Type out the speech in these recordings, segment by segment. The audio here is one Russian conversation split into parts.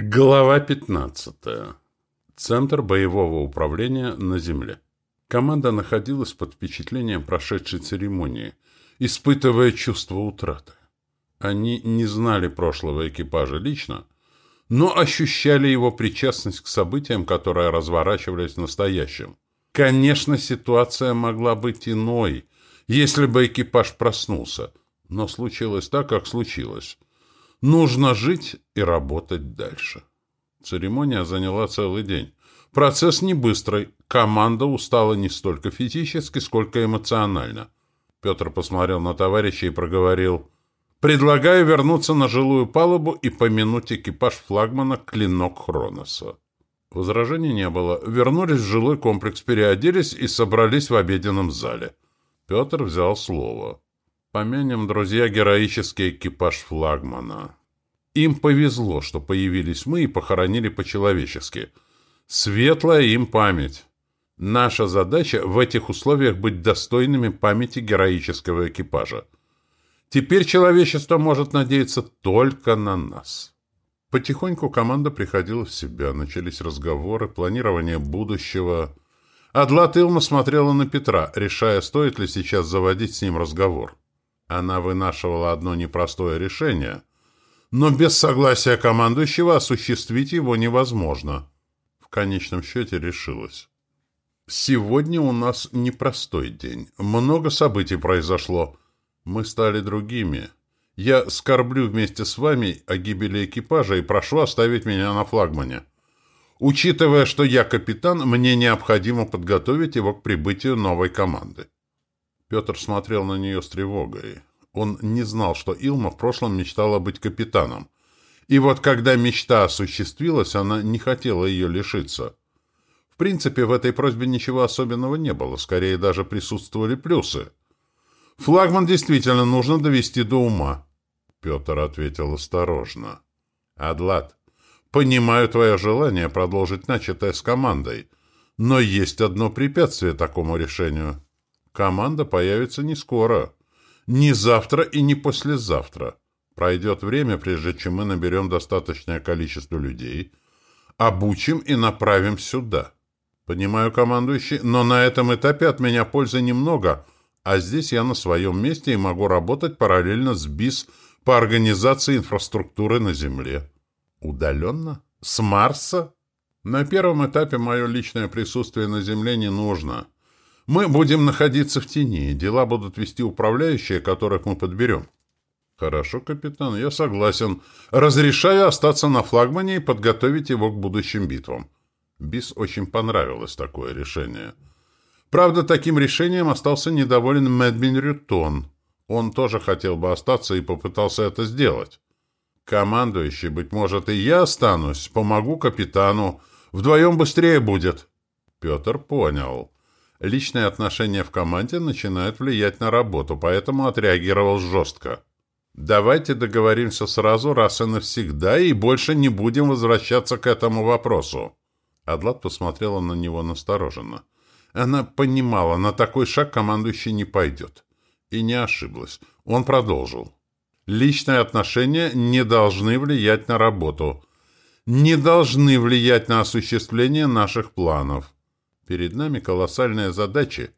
Глава 15. Центр боевого управления на Земле. Команда находилась под впечатлением прошедшей церемонии, испытывая чувство утраты. Они не знали прошлого экипажа лично, но ощущали его причастность к событиям, которые разворачивались в настоящем. Конечно, ситуация могла быть иной, если бы экипаж проснулся, но случилось так, как случилось. Нужно жить и работать дальше. Церемония заняла целый день. Процесс не быстрый. Команда устала не столько физически, сколько эмоционально. Петр посмотрел на товарища и проговорил. «Предлагаю вернуться на жилую палубу и помянуть экипаж флагмана «Клинок Хроноса». Возражений не было. Вернулись в жилой комплекс, переоделись и собрались в обеденном зале. Петр взял слово. Помянем, друзья, героический экипаж флагмана. Им повезло, что появились мы и похоронили по-человечески. Светлая им память. Наша задача в этих условиях быть достойными памяти героического экипажа. Теперь человечество может надеяться только на нас. Потихоньку команда приходила в себя, начались разговоры, планирование будущего. Адлат Илма смотрела на Петра, решая, стоит ли сейчас заводить с ним разговор. Она вынашивала одно непростое решение, но без согласия командующего осуществить его невозможно. В конечном счете решилась. Сегодня у нас непростой день. Много событий произошло. Мы стали другими. Я скорблю вместе с вами о гибели экипажа и прошу оставить меня на флагмане. Учитывая, что я капитан, мне необходимо подготовить его к прибытию новой команды. Петр смотрел на нее с тревогой. Он не знал, что Илма в прошлом мечтала быть капитаном. И вот когда мечта осуществилась, она не хотела ее лишиться. В принципе, в этой просьбе ничего особенного не было, скорее даже присутствовали плюсы. «Флагман действительно нужно довести до ума», — Петр ответил осторожно. «Адлад, понимаю твое желание продолжить начатое с командой, но есть одно препятствие такому решению». Команда появится не скоро. Не завтра и не послезавтра. Пройдет время, прежде чем мы наберем достаточное количество людей, обучим и направим сюда. Понимаю, командующий, но на этом этапе от меня пользы немного, а здесь я на своем месте и могу работать параллельно с БИС по организации инфраструктуры на Земле. Удаленно? С Марса? На первом этапе мое личное присутствие на Земле не нужно. Мы будем находиться в тени, дела будут вести управляющие, которых мы подберем. Хорошо, капитан, я согласен. Разрешаю остаться на флагмане и подготовить его к будущим битвам. Бис очень понравилось такое решение. Правда, таким решением остался недоволен Мэдбин Рютон. Он тоже хотел бы остаться и попытался это сделать. Командующий, быть может, и я останусь, помогу капитану. Вдвоем быстрее будет. Петр понял. Личные отношения в команде начинают влиять на работу, поэтому отреагировал жестко. Давайте договоримся сразу раз и навсегда и больше не будем возвращаться к этому вопросу. Адлат посмотрела на него настороженно. Она понимала, на такой шаг командующий не пойдет. И не ошиблась. Он продолжил. Личные отношения не должны влиять на работу. Не должны влиять на осуществление наших планов. Перед нами колоссальные задачи,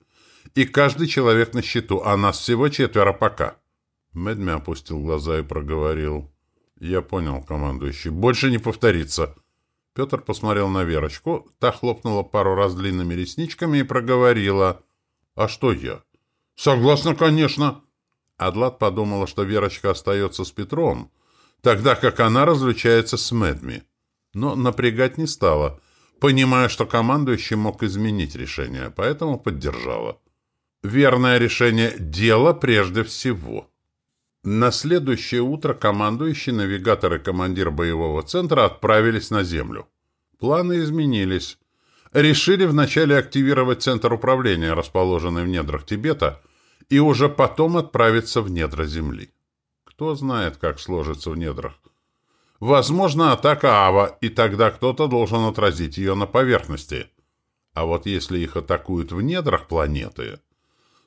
и каждый человек на счету, а нас всего четверо пока. Мэдми опустил глаза и проговорил. Я понял, командующий. Больше не повторится. Петр посмотрел на Верочку, та хлопнула пару раз длинными ресничками и проговорила. А что я? Согласна, конечно. Адлат подумала, что Верочка остается с Петром, тогда как она разлучается с Мэдми. Но напрягать не стала — понимая, что командующий мог изменить решение, поэтому поддержала. Верное решение – дело прежде всего. На следующее утро командующий, навигатор и командир боевого центра отправились на Землю. Планы изменились. Решили вначале активировать центр управления, расположенный в недрах Тибета, и уже потом отправиться в недра Земли. Кто знает, как сложится в недрах. Возможно, атака Ава, и тогда кто-то должен отразить ее на поверхности. А вот если их атакуют в недрах планеты,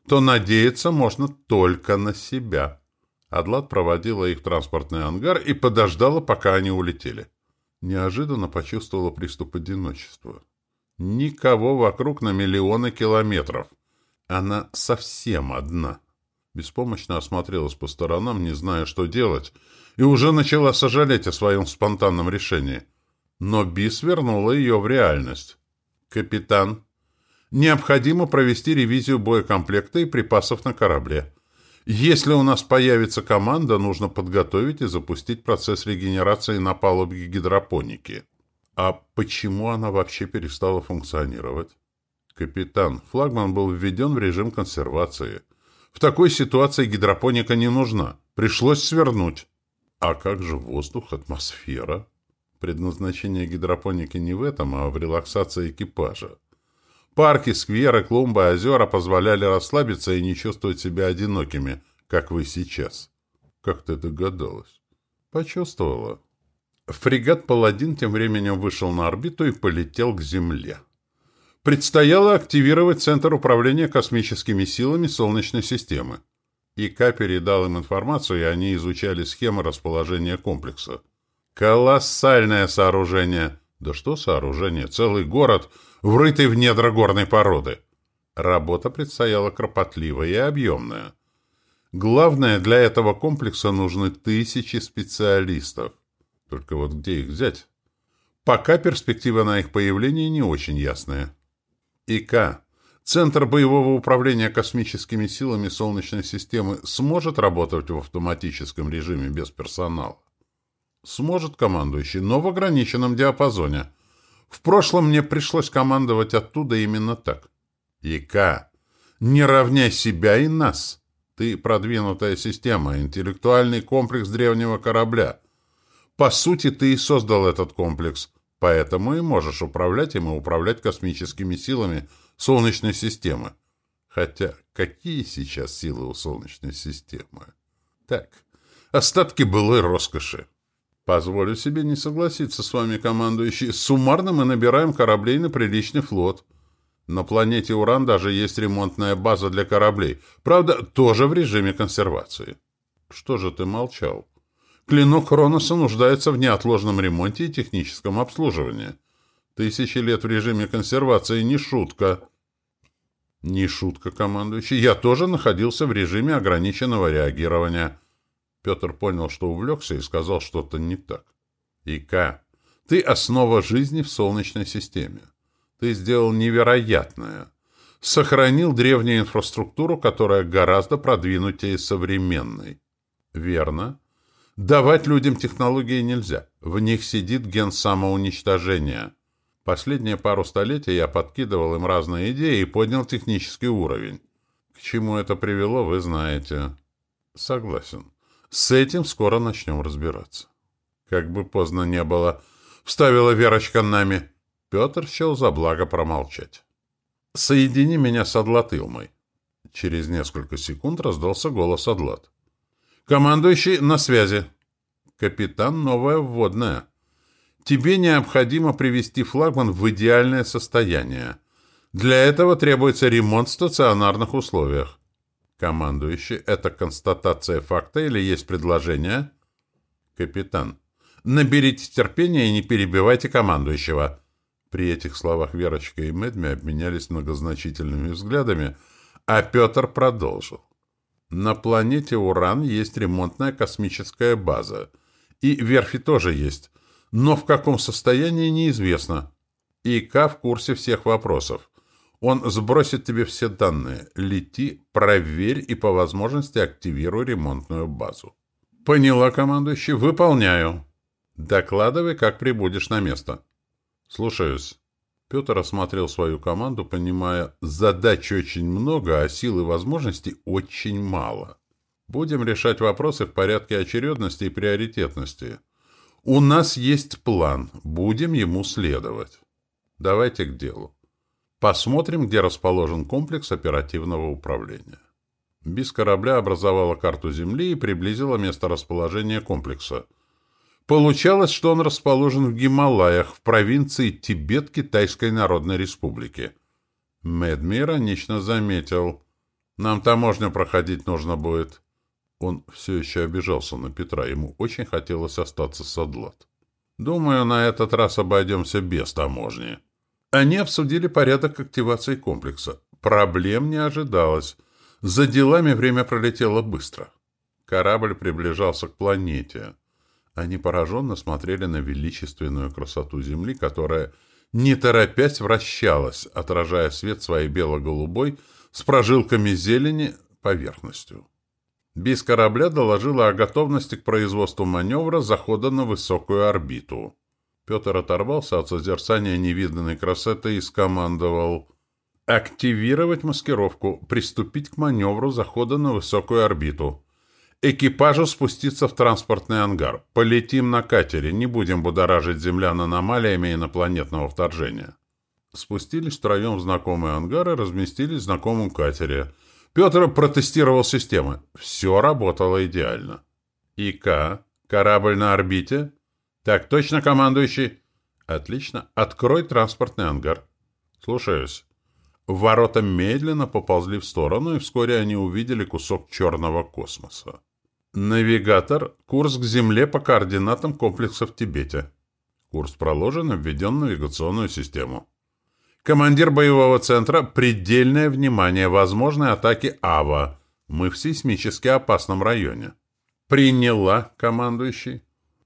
то надеяться можно только на себя. Адлат проводила их в транспортный ангар и подождала, пока они улетели. Неожиданно почувствовала приступ одиночества. Никого вокруг на миллионы километров. Она совсем одна. Беспомощно осмотрелась по сторонам, не зная, что делать, и уже начала сожалеть о своем спонтанном решении. Но Бис вернула ее в реальность. «Капитан, необходимо провести ревизию боекомплекта и припасов на корабле. Если у нас появится команда, нужно подготовить и запустить процесс регенерации на палубе гидропоники». А почему она вообще перестала функционировать? Капитан, флагман был введен в режим консервации. В такой ситуации гидропоника не нужна. Пришлось свернуть. А как же воздух, атмосфера? Предназначение гидропоники не в этом, а в релаксации экипажа. Парки, скверы, клумбы, озера позволяли расслабиться и не чувствовать себя одинокими, как вы сейчас. Как ты догадалась? Почувствовала. Фрегат «Паладин» тем временем вышел на орбиту и полетел к Земле. Предстояло активировать Центр управления космическими силами Солнечной системы. ИК передал им информацию, и они изучали схемы расположения комплекса. Колоссальное сооружение! Да что сооружение? Целый город, врытый в недра горной породы. Работа предстояла кропотливая и объемная. Главное, для этого комплекса нужны тысячи специалистов. Только вот где их взять? Пока перспектива на их появление не очень ясная. ИК, Центр боевого управления космическими силами Солнечной системы, сможет работать в автоматическом режиме без персонала? Сможет командующий, но в ограниченном диапазоне. В прошлом мне пришлось командовать оттуда именно так. ИК, не равняй себя и нас. Ты продвинутая система, интеллектуальный комплекс древнего корабля. По сути, ты и создал этот комплекс, поэтому и можешь управлять им и управлять космическими силами Солнечной системы. Хотя какие сейчас силы у Солнечной системы? Так, остатки былой роскоши. Позволю себе не согласиться с вами, командующий. Суммарно мы набираем кораблей на приличный флот. На планете Уран даже есть ремонтная база для кораблей. Правда, тоже в режиме консервации. Что же ты молчал? Клинок Хроноса нуждается в неотложном ремонте и техническом обслуживании. Тысячи лет в режиме консервации не шутка. Не шутка, командующий. Я тоже находился в режиме ограниченного реагирования. Петр понял, что увлекся и сказал что-то не так. Ика, ты основа жизни в Солнечной системе. Ты сделал невероятное. Сохранил древнюю инфраструктуру, которая гораздо продвинутее современной. Верно? Давать людям технологии нельзя. В них сидит ген самоуничтожения. Последние пару столетий я подкидывал им разные идеи и поднял технический уровень. К чему это привело, вы знаете. Согласен. С этим скоро начнем разбираться. Как бы поздно не было. Вставила Верочка нами. Петр счел за благо промолчать. «Соедини меня с Адлат Илмой». Через несколько секунд раздался голос Адлат. Командующий на связи. Капитан, новая вводная. Тебе необходимо привести флагман в идеальное состояние. Для этого требуется ремонт в стационарных условиях. Командующий, это констатация факта или есть предложение? Капитан. Наберите терпения и не перебивайте командующего. При этих словах Верочка и Медми обменялись многозначительными взглядами, а Петр продолжил. На планете Уран есть ремонтная космическая база. И верфи тоже есть. Но в каком состоянии неизвестно. ИК в курсе всех вопросов. Он сбросит тебе все данные. Лети, проверь и по возможности активируй ремонтную базу. Поняла, командующий. Выполняю. Докладывай, как прибудешь на место. Слушаюсь. Петр осмотрел свою команду, понимая, задач очень много, а сил и возможностей очень мало. Будем решать вопросы в порядке очередности и приоритетности. У нас есть план, будем ему следовать. Давайте к делу. Посмотрим, где расположен комплекс оперативного управления. Без корабля образовала карту Земли и приблизила место расположения комплекса – Получалось, что он расположен в Гималаях, в провинции Тибет Китайской Народной Республики. Медми иронично заметил. «Нам таможню проходить нужно будет». Он все еще обижался на Петра. Ему очень хотелось остаться с Адлат. Думаю, на этот раз обойдемся без таможни. Они обсудили порядок активации комплекса. Проблем не ожидалось. За делами время пролетело быстро. Корабль приближался к планете. Они пораженно смотрели на величественную красоту Земли, которая, не торопясь, вращалась, отражая свет своей бело-голубой с прожилками зелени поверхностью. Без корабля доложила о готовности к производству маневра захода на высокую орбиту. Петр оторвался от созерцания невиданной красоты и скомандовал «Активировать маскировку, приступить к маневру захода на высокую орбиту. Экипажу спуститься в транспортный ангар. Полетим на катере, не будем будоражить землян аномалиями инопланетного вторжения». Спустились втроем в знакомый ангар и разместились в знакомом катере – Петр протестировал системы. Все работало идеально. ИК, корабль на орбите. Так точно, командующий. Отлично. Открой транспортный ангар. Слушаюсь. Ворота медленно поползли в сторону, и вскоре они увидели кусок черного космоса. Навигатор. Курс к Земле по координатам комплекса в Тибете. Курс проложен и введен в навигационную систему. Командир боевого центра, предельное внимание возможной атаки АВА. Мы в сейсмически опасном районе. Приняла, командующий.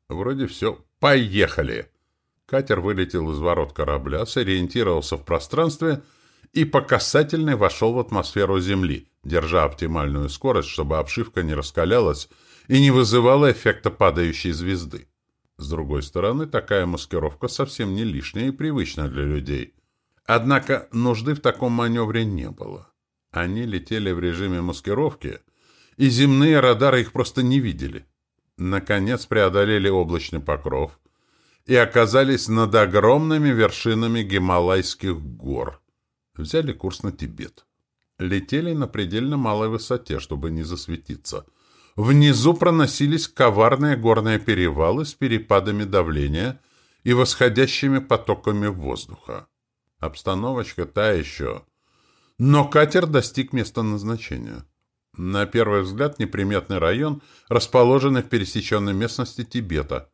Вроде все. Поехали. Катер вылетел из ворот корабля, сориентировался в пространстве и по касательной вошел в атмосферу Земли, держа оптимальную скорость, чтобы обшивка не раскалялась и не вызывала эффекта падающей звезды. С другой стороны, такая маскировка совсем не лишняя и привычна для людей. Однако нужды в таком маневре не было. Они летели в режиме маскировки, и земные радары их просто не видели. Наконец преодолели облачный покров и оказались над огромными вершинами Гималайских гор. Взяли курс на Тибет. Летели на предельно малой высоте, чтобы не засветиться. Внизу проносились коварные горные перевалы с перепадами давления и восходящими потоками воздуха. Обстановочка та еще. Но катер достиг места назначения. На первый взгляд неприметный район, расположенный в пересеченной местности Тибета,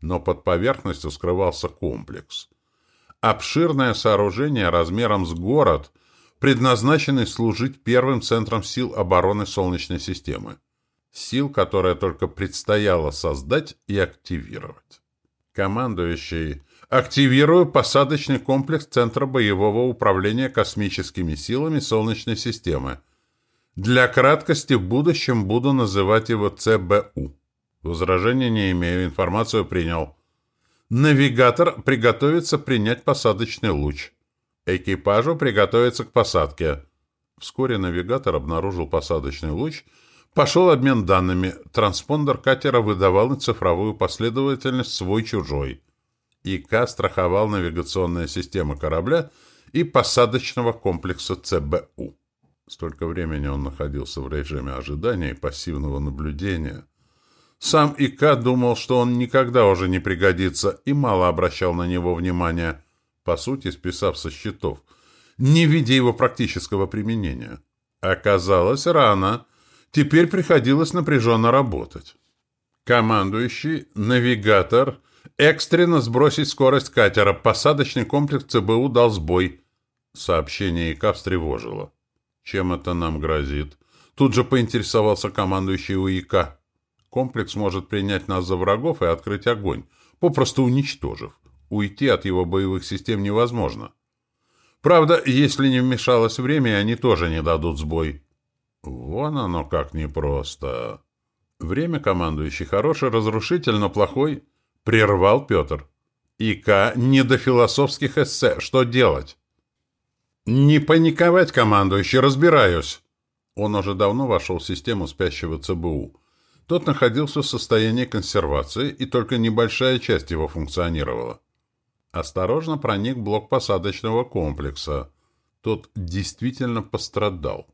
но под поверхностью скрывался комплекс. Обширное сооружение размером с город, предназначенный служить первым центром сил обороны Солнечной системы. Сил, которые только предстояло создать и активировать. Командующий Активирую посадочный комплекс Центра боевого управления космическими силами Солнечной системы. Для краткости в будущем буду называть его ЦБУ. Возражения не имею, информацию принял. Навигатор приготовится принять посадочный луч. Экипажу приготовиться к посадке. Вскоре навигатор обнаружил посадочный луч. Пошел обмен данными. Транспондер катера выдавал цифровую последовательность свой-чужой. ИК страховал навигационная система корабля и посадочного комплекса ЦБУ. Столько времени он находился в режиме ожидания и пассивного наблюдения. Сам ИК думал, что он никогда уже не пригодится, и мало обращал на него внимания, по сути, списав со счетов, не видя его практического применения. Оказалось, рано. Теперь приходилось напряженно работать. Командующий, навигатор Экстренно сбросить скорость катера. Посадочный комплекс ЦБУ дал сбой. Сообщение ИК встревожило. Чем это нам грозит? Тут же поинтересовался командующий УИК. Комплекс может принять нас за врагов и открыть огонь, попросту уничтожив. Уйти от его боевых систем невозможно. Правда, если не вмешалось время, они тоже не дадут сбой. Вон оно как непросто. Время командующий хороший, разрушитель, но плохой — Прервал Петр. ИК не до философских эссе. Что делать? Не паниковать, командующий, разбираюсь. Он уже давно вошел в систему спящего ЦБУ. Тот находился в состоянии консервации, и только небольшая часть его функционировала. Осторожно проник блок посадочного комплекса. Тот действительно пострадал.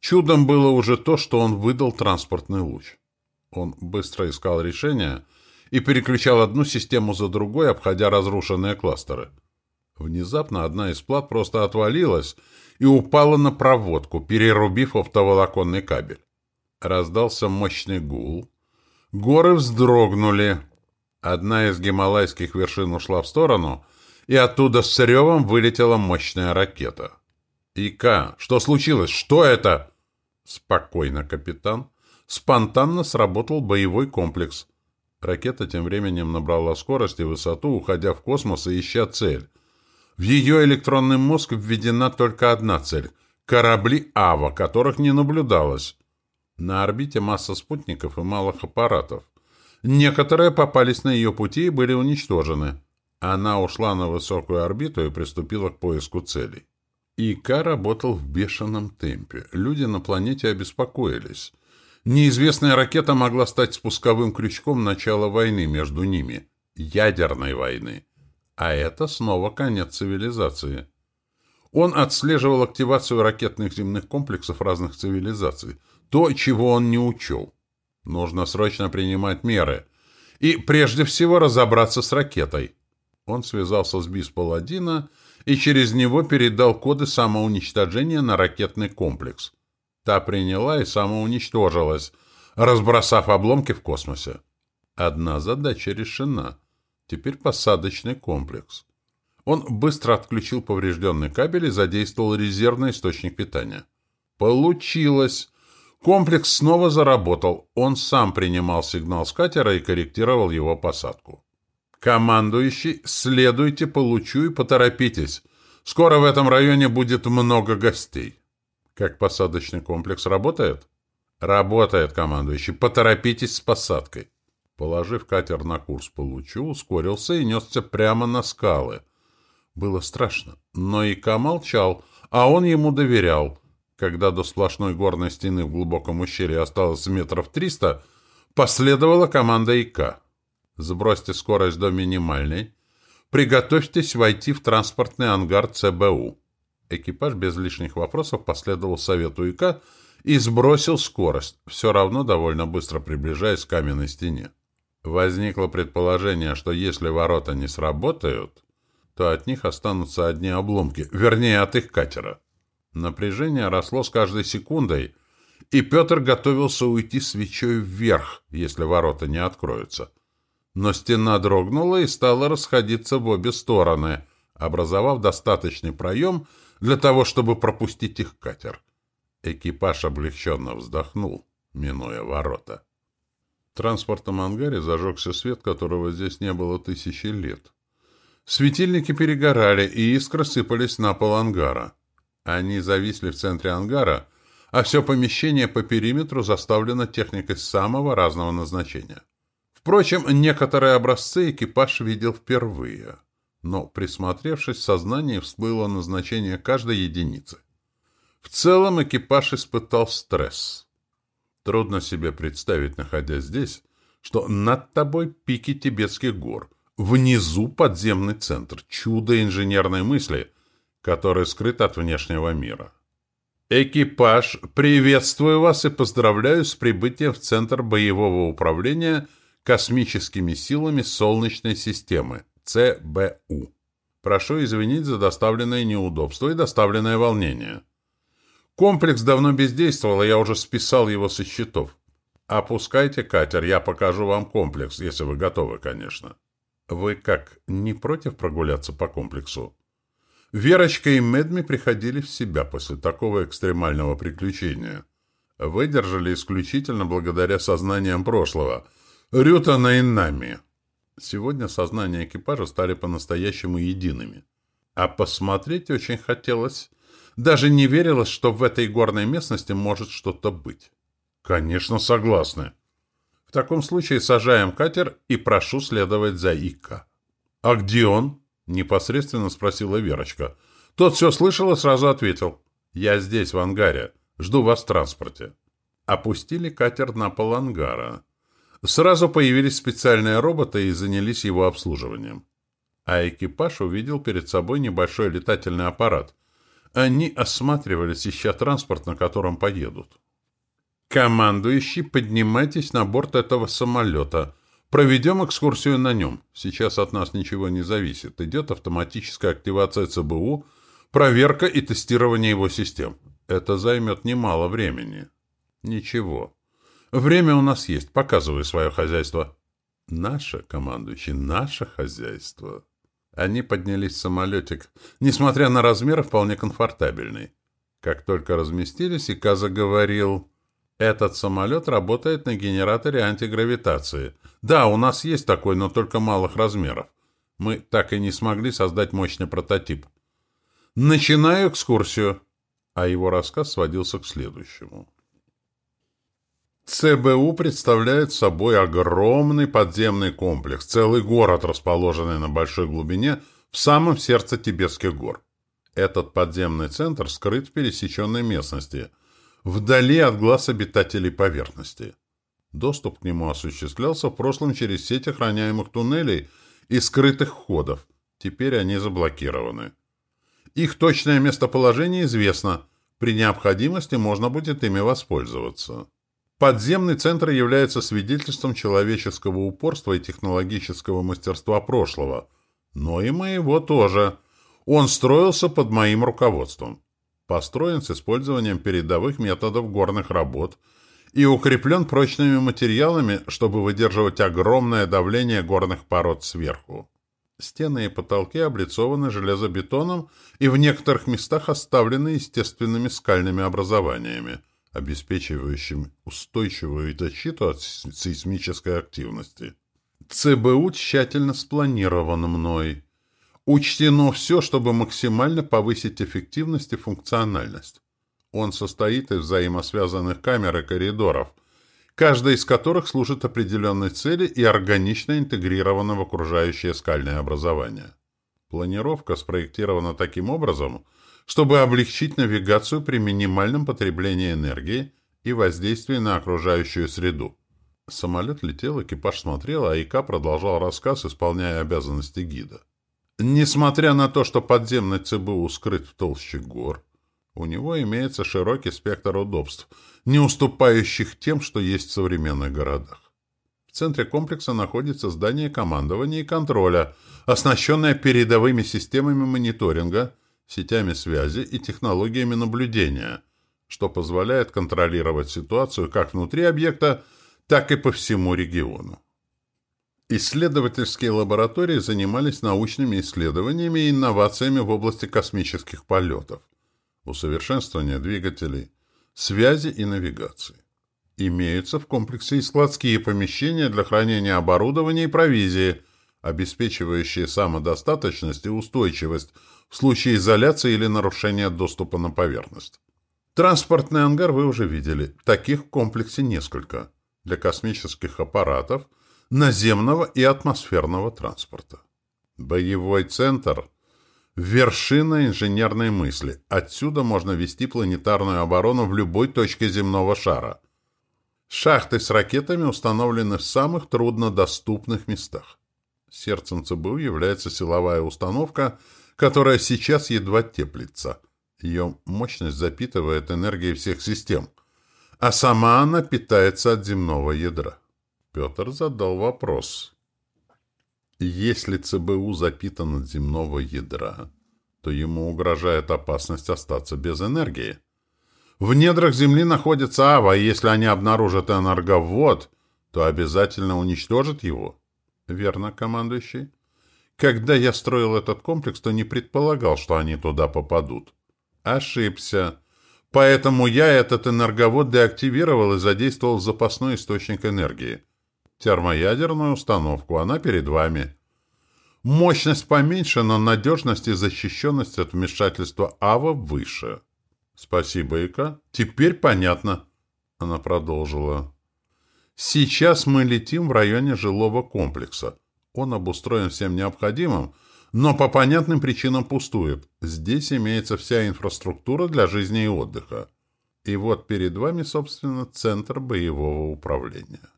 Чудом было уже то, что он выдал транспортный луч. Он быстро искал решение — и переключал одну систему за другой, обходя разрушенные кластеры. Внезапно одна из плат просто отвалилась и упала на проводку, перерубив оптоволоконный кабель. Раздался мощный гул. Горы вздрогнули. Одна из гималайских вершин ушла в сторону, и оттуда с ревом вылетела мощная ракета. «Ика, что случилось? Что это?» «Спокойно, капитан». Спонтанно сработал боевой комплекс. Ракета тем временем набрала скорость и высоту, уходя в космос и ища цель. В ее электронный мозг введена только одна цель — корабли АВА, которых не наблюдалось. На орбите масса спутников и малых аппаратов. Некоторые попались на ее пути и были уничтожены. Она ушла на высокую орбиту и приступила к поиску целей. ИК работал в бешеном темпе. Люди на планете обеспокоились. Неизвестная ракета могла стать спусковым крючком начала войны между ними. Ядерной войны. А это снова конец цивилизации. Он отслеживал активацию ракетных земных комплексов разных цивилизаций. То, чего он не учел. Нужно срочно принимать меры. И прежде всего разобраться с ракетой. Он связался с БИС Паладина и через него передал коды самоуничтожения на ракетный комплекс. Та приняла и самоуничтожилась, разбросав обломки в космосе. Одна задача решена. Теперь посадочный комплекс. Он быстро отключил поврежденный кабель и задействовал резервный источник питания. Получилось! Комплекс снова заработал. Он сам принимал сигнал с катера и корректировал его посадку. «Командующий, следуйте по лучу и поторопитесь. Скоро в этом районе будет много гостей». Как посадочный комплекс работает? Работает, командующий. Поторопитесь с посадкой. Положив катер на курс по лучу, ускорился и несся прямо на скалы. Было страшно, но Ика молчал, а он ему доверял. Когда до сплошной горной стены в глубоком ущелье осталось метров триста, последовала команда Ика. Сбросьте скорость до минимальной. Приготовьтесь войти в транспортный ангар ЦБУ. Экипаж без лишних вопросов последовал совету ИК и сбросил скорость, все равно довольно быстро приближаясь к каменной стене. Возникло предположение, что если ворота не сработают, то от них останутся одни обломки, вернее, от их катера. Напряжение росло с каждой секундой, и Петр готовился уйти свечой вверх, если ворота не откроются. Но стена дрогнула и стала расходиться в обе стороны, образовав достаточный проем, для того, чтобы пропустить их катер. Экипаж облегченно вздохнул, минуя ворота. В транспортном ангаре зажегся свет, которого здесь не было тысячи лет. Светильники перегорали, и искры сыпались на пол ангара. Они зависли в центре ангара, а все помещение по периметру заставлено техникой самого разного назначения. Впрочем, некоторые образцы экипаж видел впервые — но, присмотревшись, в сознании всплыло назначение каждой единицы. В целом экипаж испытал стресс. Трудно себе представить, находясь здесь, что над тобой пики тибетских гор, внизу подземный центр, чудо инженерной мысли, который скрыт от внешнего мира. Экипаж, приветствую вас и поздравляю с прибытием в Центр боевого управления космическими силами Солнечной системы. ЦБУ. Прошу извинить за доставленное неудобство и доставленное волнение. Комплекс давно бездействовал, и я уже списал его со счетов. Опускайте катер, я покажу вам комплекс, если вы готовы, конечно. Вы как, не против прогуляться по комплексу? Верочка и Медми приходили в себя после такого экстремального приключения. Выдержали исключительно благодаря сознаниям прошлого. Рютана и Нами. Сегодня сознание экипажа стали по-настоящему едиными. А посмотреть очень хотелось. Даже не верилось, что в этой горной местности может что-то быть. Конечно, согласны. В таком случае сажаем катер и прошу следовать за Ика. А где он? Непосредственно спросила Верочка. Тот все слышал и сразу ответил. Я здесь, в ангаре. Жду вас в транспорте. Опустили катер на пол ангара. Сразу появились специальные роботы и занялись его обслуживанием. А экипаж увидел перед собой небольшой летательный аппарат. Они осматривались, ища транспорт, на котором поедут. «Командующий, поднимайтесь на борт этого самолета. Проведем экскурсию на нем. Сейчас от нас ничего не зависит. Идет автоматическая активация ЦБУ, проверка и тестирование его систем. Это займет немало времени». «Ничего. Время у нас есть. Показывай свое хозяйство. Наше, командующий, наше хозяйство. Они поднялись в самолетик, несмотря на размеры, вполне комфортабельный. Как только разместились, Ика заговорил... Этот самолет работает на генераторе антигравитации. Да, у нас есть такой, но только малых размеров. Мы так и не смогли создать мощный прототип. Начинаю экскурсию. А его рассказ сводился к следующему. ЦБУ представляет собой огромный подземный комплекс, целый город, расположенный на большой глубине в самом сердце Тибетских гор. Этот подземный центр скрыт в пересеченной местности, вдали от глаз обитателей поверхности. Доступ к нему осуществлялся в прошлом через сеть охраняемых туннелей и скрытых входов. Теперь они заблокированы. Их точное местоположение известно. При необходимости можно будет ими воспользоваться. Подземный центр является свидетельством человеческого упорства и технологического мастерства прошлого. Но и моего тоже. Он строился под моим руководством. Построен с использованием передовых методов горных работ и укреплен прочными материалами, чтобы выдерживать огромное давление горных пород сверху. Стены и потолки облицованы железобетоном и в некоторых местах оставлены естественными скальными образованиями – обеспечивающим устойчивую защиту от сейсмической активности. ЦБУ тщательно спланирован мной. Учтено все, чтобы максимально повысить эффективность и функциональность. Он состоит из взаимосвязанных камер и коридоров, каждая из которых служит определенной цели и органично интегрирована в окружающее скальное образование. Планировка спроектирована таким образом – чтобы облегчить навигацию при минимальном потреблении энергии и воздействии на окружающую среду. Самолет летел, экипаж смотрел, а ИК продолжал рассказ, исполняя обязанности гида. Несмотря на то, что подземный ЦБУ скрыт в толще гор, у него имеется широкий спектр удобств, не уступающих тем, что есть в современных городах. В центре комплекса находится здание командования и контроля, оснащенное передовыми системами мониторинга сетями связи и технологиями наблюдения, что позволяет контролировать ситуацию как внутри объекта, так и по всему региону. Исследовательские лаборатории занимались научными исследованиями и инновациями в области космических полетов, усовершенствования двигателей, связи и навигации. Имеются в комплексе и складские помещения для хранения оборудования и провизии, обеспечивающие самодостаточность и устойчивость в случае изоляции или нарушения доступа на поверхность. Транспортный ангар вы уже видели. Таких в комплексе несколько. Для космических аппаратов, наземного и атмосферного транспорта. Боевой центр – вершина инженерной мысли. Отсюда можно вести планетарную оборону в любой точке земного шара. Шахты с ракетами установлены в самых труднодоступных местах. Сердцем ЦБУ является силовая установка – которая сейчас едва теплится. Ее мощность запитывает энергией всех систем, а сама она питается от земного ядра. Петр задал вопрос. Если ЦБУ запитан от земного ядра, то ему угрожает опасность остаться без энергии. В недрах Земли находится Ава, и если они обнаружат энерговод, то обязательно уничтожат его. Верно, командующий? Когда я строил этот комплекс, то не предполагал, что они туда попадут. Ошибся. Поэтому я этот энерговод деактивировал и задействовал запасной источник энергии. Термоядерную установку, она перед вами. Мощность поменьше, но надежность и защищенность от вмешательства АВА выше. Спасибо, Ика. Теперь понятно. Она продолжила. Сейчас мы летим в районе жилого комплекса. Он обустроен всем необходимым, но по понятным причинам пустует. Здесь имеется вся инфраструктура для жизни и отдыха. И вот перед вами, собственно, центр боевого управления.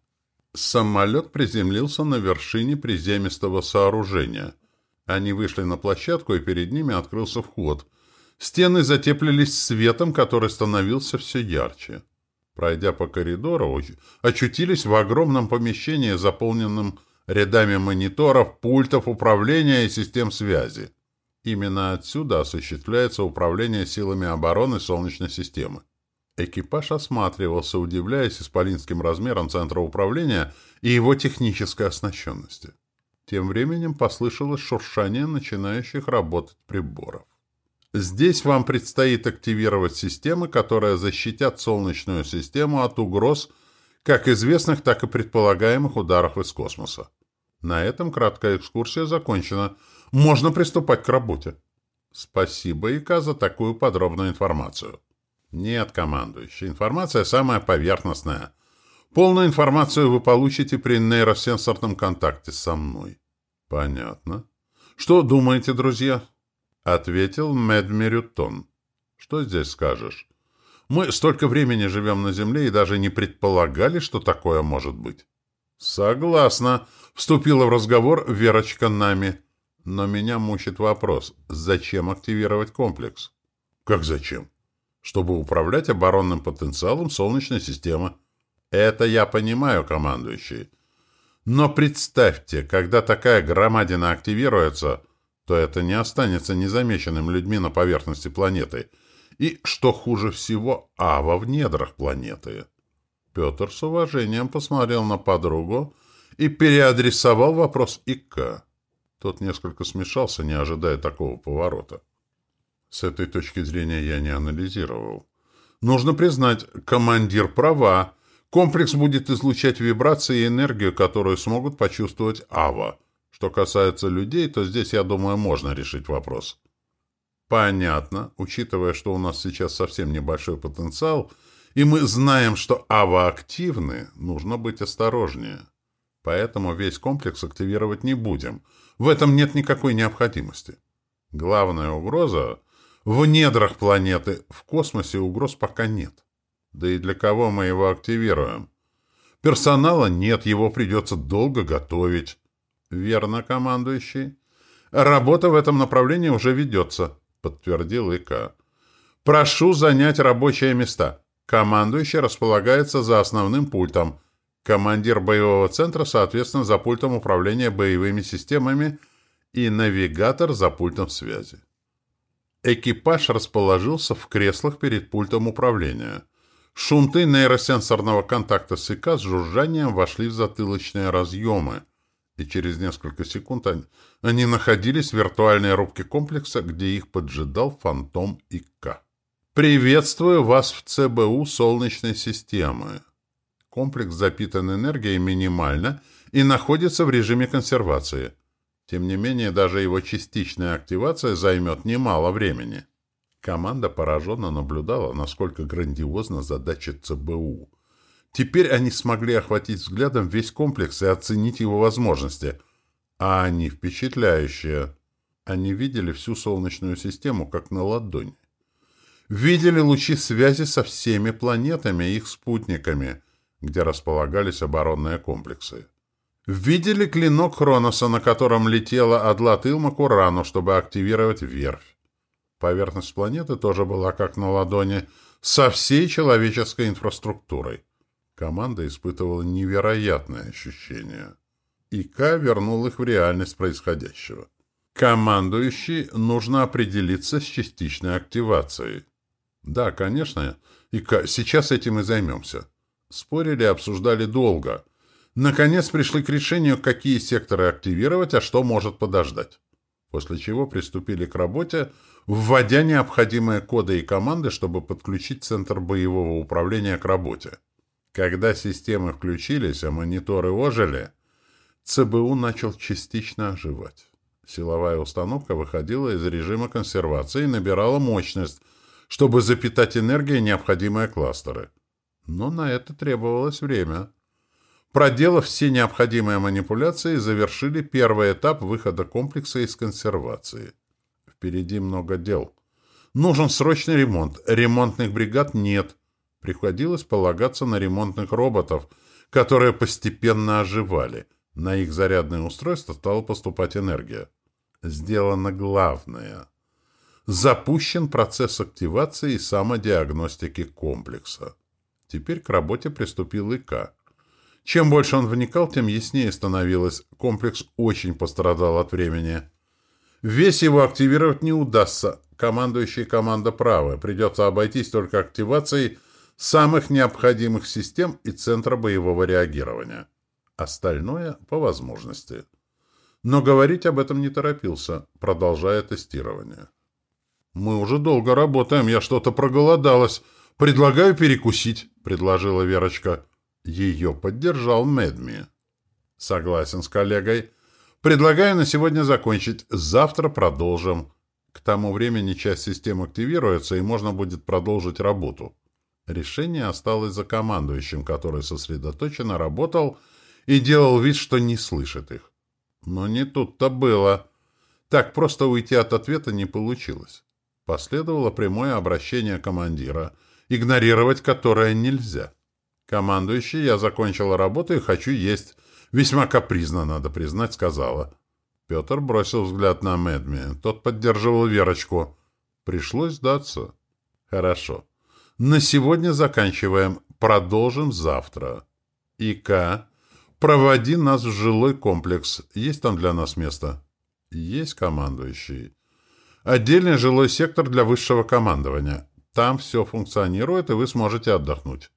Самолет приземлился на вершине приземистого сооружения. Они вышли на площадку, и перед ними открылся вход. Стены затеплились светом, который становился все ярче. Пройдя по коридору, очутились в огромном помещении, заполненном рядами мониторов, пультов управления и систем связи. Именно отсюда осуществляется управление силами обороны Солнечной системы. Экипаж осматривался, удивляясь исполинским размерам центра управления и его технической оснащенности. Тем временем послышалось шуршание начинающих работать приборов. Здесь вам предстоит активировать системы, которые защитят Солнечную систему от угроз как известных, так и предполагаемых ударов из космоса. На этом краткая экскурсия закончена. Можно приступать к работе. Спасибо, Ика, за такую подробную информацию. Нет, командующий, информация самая поверхностная. Полную информацию вы получите при нейросенсорном контакте со мной. Понятно. Что думаете, друзья? Ответил Медмерютон. Что здесь скажешь? Мы столько времени живем на Земле и даже не предполагали, что такое может быть. Согласна. Вступила в разговор Верочка Нами. Но меня мучит вопрос, зачем активировать комплекс? Как зачем? Чтобы управлять оборонным потенциалом Солнечной системы. Это я понимаю, командующий. Но представьте, когда такая громадина активируется, то это не останется незамеченным людьми на поверхности планеты. И, что хуже всего, ава в недрах планеты. Петр с уважением посмотрел на подругу и переадресовал вопрос ИК. Тот несколько смешался, не ожидая такого поворота. С этой точки зрения я не анализировал. Нужно признать, командир права. Комплекс будет излучать вибрации и энергию, которую смогут почувствовать АВА. Что касается людей, то здесь, я думаю, можно решить вопрос. Понятно. Учитывая, что у нас сейчас совсем небольшой потенциал, и мы знаем, что АВА активны, нужно быть осторожнее. Поэтому весь комплекс активировать не будем. В этом нет никакой необходимости. Главная угроза в недрах планеты, в космосе угроз пока нет. Да и для кого мы его активируем? Персонала нет, его придется долго готовить. Верно, командующий. Работа в этом направлении уже ведется, подтвердил ИК. Прошу занять рабочие места. Командующий располагается за основным пультом. Командир боевого центра, соответственно, за пультом управления боевыми системами и навигатор за пультом связи. Экипаж расположился в креслах перед пультом управления. Шунты нейросенсорного контакта с ИК с жужжанием вошли в затылочные разъемы, и через несколько секунд они, находились в виртуальной рубке комплекса, где их поджидал фантом ИК. «Приветствую вас в ЦБУ Солнечной системы. Комплекс запитан энергией минимально и находится в режиме консервации». Тем не менее, даже его частичная активация займет немало времени. Команда пораженно наблюдала, насколько грандиозна задача ЦБУ. Теперь они смогли охватить взглядом весь комплекс и оценить его возможности. А они впечатляющие. Они видели всю Солнечную систему как на ладони. Видели лучи связи со всеми планетами и их спутниками, где располагались оборонные комплексы. Видели клинок Хроноса, на котором летела Адлат Илма к чтобы активировать верфь. Поверхность планеты тоже была как на ладони, со всей человеческой инфраструктурой. Команда испытывала невероятное ощущение. ИК вернул их в реальность происходящего. Командующий нужно определиться с частичной активацией. Да, конечно, ИК, сейчас этим и займемся. Спорили обсуждали долго — Наконец пришли к решению, какие секторы активировать, а что может подождать. После чего приступили к работе, вводя необходимые коды и команды, чтобы подключить центр боевого управления к работе. Когда системы включились, а мониторы ожили, ЦБУ начал частично оживать. Силовая установка выходила из режима консервации и набирала мощность, чтобы запитать энергией необходимые кластеры. Но на это требовалось время. Проделав все необходимые манипуляции, завершили первый этап выхода комплекса из консервации. Впереди много дел. Нужен срочный ремонт. Ремонтных бригад нет. Приходилось полагаться на ремонтных роботов, которые постепенно оживали. На их зарядное устройство стала поступать энергия. Сделано главное. Запущен процесс активации и самодиагностики комплекса. Теперь к работе приступил ИК. Чем больше он вникал, тем яснее становилось. Комплекс очень пострадал от времени. Весь его активировать не удастся. Командующий команда правая. Придется обойтись только активацией самых необходимых систем и центра боевого реагирования. Остальное по возможности. Но говорить об этом не торопился, продолжая тестирование. «Мы уже долго работаем, я что-то проголодалась. Предлагаю перекусить», — предложила Верочка. Ее поддержал Медми. «Согласен с коллегой. Предлагаю на сегодня закончить. Завтра продолжим. К тому времени часть систем активируется, и можно будет продолжить работу». Решение осталось за командующим, который сосредоточенно работал и делал вид, что не слышит их. Но не тут-то было. Так просто уйти от ответа не получилось. Последовало прямое обращение командира, игнорировать которое нельзя. «Командующий, я закончила работу и хочу есть. Весьма капризно, надо признать, сказала». Петр бросил взгляд на Медми. Тот поддерживал Верочку. Пришлось сдаться. «Хорошо. На сегодня заканчиваем. Продолжим завтра. Ика, проводи нас в жилой комплекс. Есть там для нас место?» «Есть, командующий». Отдельный жилой сектор для высшего командования. Там все функционирует, и вы сможете отдохнуть.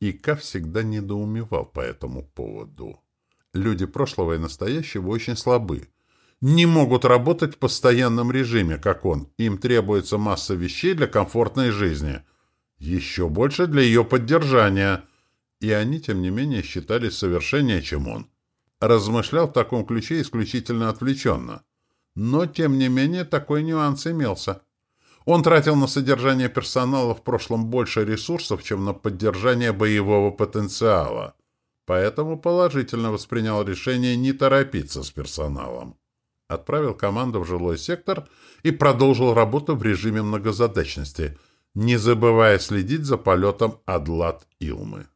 Ика всегда недоумевал по этому поводу. Люди прошлого и настоящего очень слабы. Не могут работать в постоянном режиме, как он. Им требуется масса вещей для комфортной жизни. Еще больше для ее поддержания. И они, тем не менее, считались совершеннее, чем он. Размышлял в таком ключе исключительно отвлеченно. Но, тем не менее, такой нюанс имелся. Он тратил на содержание персонала в прошлом больше ресурсов, чем на поддержание боевого потенциала. Поэтому положительно воспринял решение не торопиться с персоналом. Отправил команду в жилой сектор и продолжил работу в режиме многозадачности, не забывая следить за полетом Адлат Илмы.